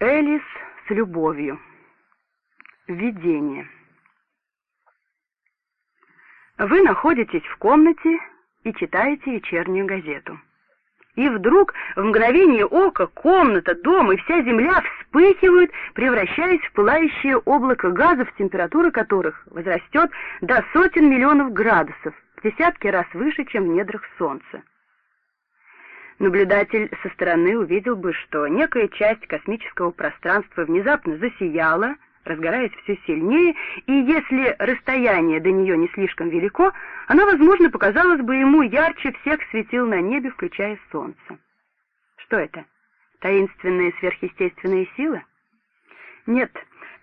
Элис с любовью. Введение. Вы находитесь в комнате и читаете вечернюю газету. И вдруг в мгновение ока комната, дом и вся земля вспыхивают, превращаясь в пылающее облако газов, температура которых возрастет до сотен миллионов градусов, в десятки раз выше, чем в недрах Солнца. Наблюдатель со стороны увидел бы, что некая часть космического пространства внезапно засияла, разгораясь все сильнее, и если расстояние до нее не слишком велико, она, возможно, показалась бы ему ярче всех светил на небе, включая солнце. Что это? Таинственная сверхъестественная сила? Нет,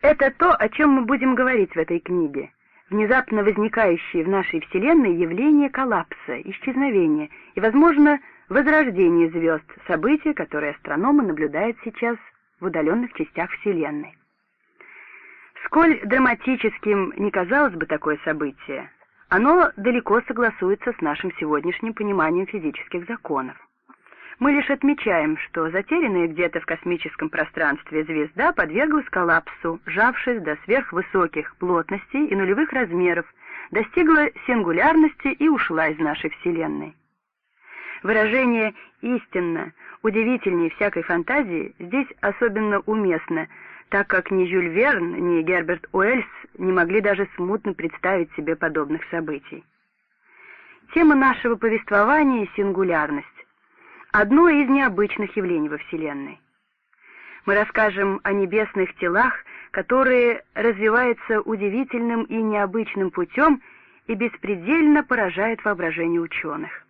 это то, о чем мы будем говорить в этой книге. Внезапно возникающие в нашей Вселенной явления коллапса, исчезновения и, возможно, возрождение звезд, событие, которое астрономы наблюдают сейчас в удаленных частях Вселенной. Сколь драматическим не казалось бы такое событие, оно далеко согласуется с нашим сегодняшним пониманием физических законов. Мы лишь отмечаем, что затерянная где-то в космическом пространстве звезда подверглась коллапсу, сжавшись до сверхвысоких плотностей и нулевых размеров, достигла сингулярности и ушла из нашей Вселенной. Выражение «истинно», удивительнее всякой фантазии, здесь особенно уместно, так как ни Жюль Верн, ни Герберт Уэльс не могли даже смутно представить себе подобных событий. Тема нашего повествования — сингулярность, одно из необычных явлений во Вселенной. Мы расскажем о небесных телах, которые развиваются удивительным и необычным путем и беспредельно поражают воображение ученых.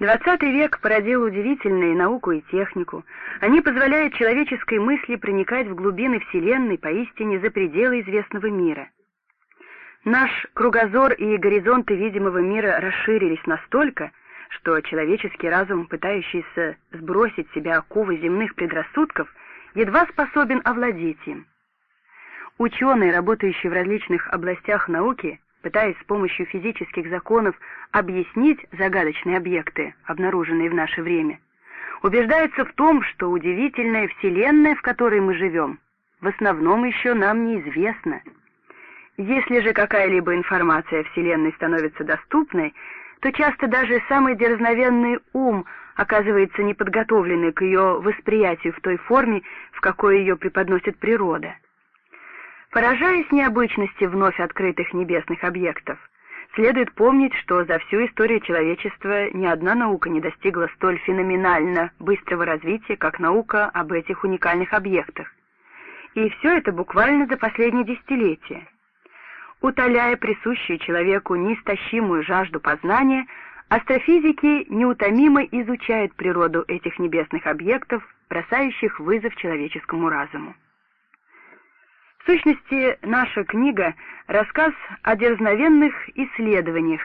Двадцатый век породил удивительные науку и технику. Они позволяют человеческой мысли проникать в глубины Вселенной поистине за пределы известного мира. Наш кругозор и горизонты видимого мира расширились настолько, что человеческий разум, пытающийся сбросить себя оковы земных предрассудков, едва способен овладеть им. Ученые, работающие в различных областях науки, пытаясь с помощью физических законов объяснить загадочные объекты, обнаруженные в наше время, убеждаются в том, что удивительная Вселенная, в которой мы живем, в основном еще нам неизвестна. Если же какая-либо информация о Вселенной становится доступной, то часто даже самый дерзновенный ум оказывается неподготовленный к ее восприятию в той форме, в какой ее преподносит природа. Поражаясь необычности вновь открытых небесных объектов, следует помнить, что за всю историю человечества ни одна наука не достигла столь феноменально быстрого развития, как наука об этих уникальных объектах. И все это буквально за последние десятилетия. Утоляя присущую человеку неистощимую жажду познания, астрофизики неутомимо изучают природу этих небесных объектов, бросающих вызов человеческому разуму. Сущности, наша книга — рассказ о дерзновенных исследованиях,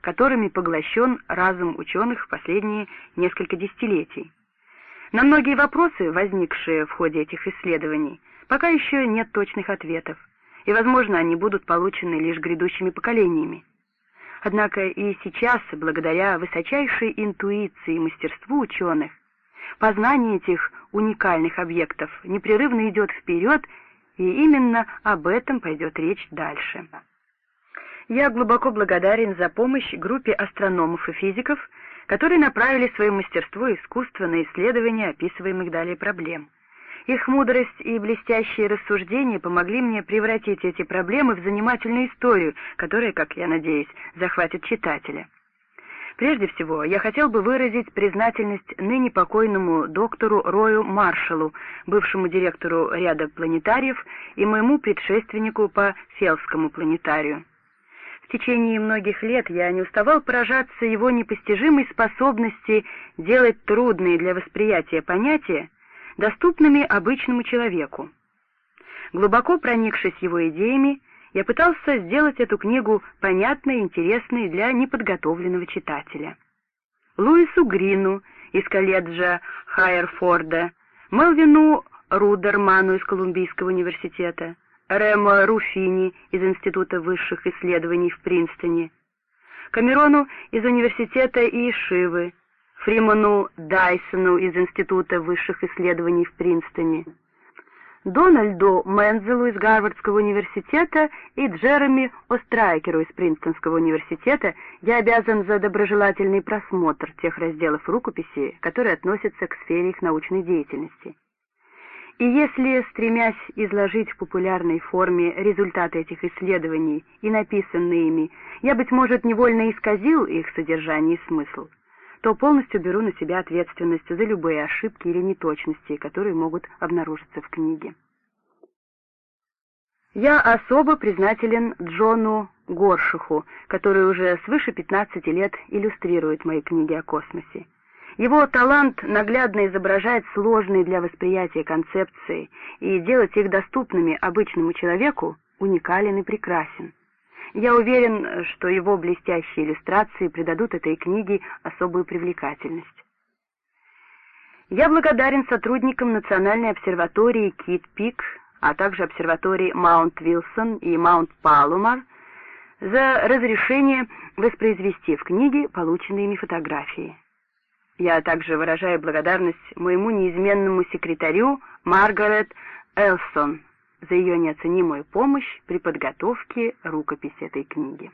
которыми поглощен разум ученых в последние несколько десятилетий. На многие вопросы, возникшие в ходе этих исследований, пока еще нет точных ответов, и, возможно, они будут получены лишь грядущими поколениями. Однако и сейчас, благодаря высочайшей интуиции и мастерству ученых, познание этих уникальных объектов непрерывно идет вперед и именно об этом пойдет речь дальше. Я глубоко благодарен за помощь группе астрономов и физиков, которые направили свое мастерство и искусство на исследование описываемых далее проблем. Их мудрость и блестящие рассуждения помогли мне превратить эти проблемы в занимательную историю, которая, как я надеюсь, захватит читателя. Прежде всего, я хотел бы выразить признательность ныне покойному доктору Рою Маршалу, бывшему директору ряда планетариев и моему предшественнику по Селскому планетарию. В течение многих лет я не уставал поражаться его непостижимой способности делать трудные для восприятия понятия доступными обычному человеку. Глубоко проникшись его идеями, я пытался сделать эту книгу понятной и интересной для неподготовленного читателя. Луису Грину из колледжа Хайерфорда, Мелвину Рудерману из Колумбийского университета, Ремо Руфини из Института высших исследований в Принстоне, Камерону из университета Иешивы, Фриману Дайсону из Института высших исследований в Принстоне, Дональду Мензелу из Гарвардского университета и Джереми Острайкеру из Принстонского университета я обязан за доброжелательный просмотр тех разделов рукописи, которые относятся к сфере их научной деятельности. И если, стремясь изложить в популярной форме результаты этих исследований и написанные ими, я, быть может, невольно исказил их содержание и смысл, то полностью беру на себя ответственность за любые ошибки или неточности, которые могут обнаружиться в книге. Я особо признателен Джону Горшиху, который уже свыше 15 лет иллюстрирует мои книги о космосе. Его талант наглядно изображает сложные для восприятия концепции и делать их доступными обычному человеку уникален и прекрасен. Я уверен, что его блестящие иллюстрации придадут этой книге особую привлекательность. Я благодарен сотрудникам Национальной обсерватории Кит-Пик, а также обсерватории Маунт-Вилсон и Маунт-Палумар за разрешение воспроизвести в книге полученные ими фотографии. Я также выражаю благодарность моему неизменному секретарю Маргарет Элсон за ее неоценимую помощь при подготовке рукописи этой книги.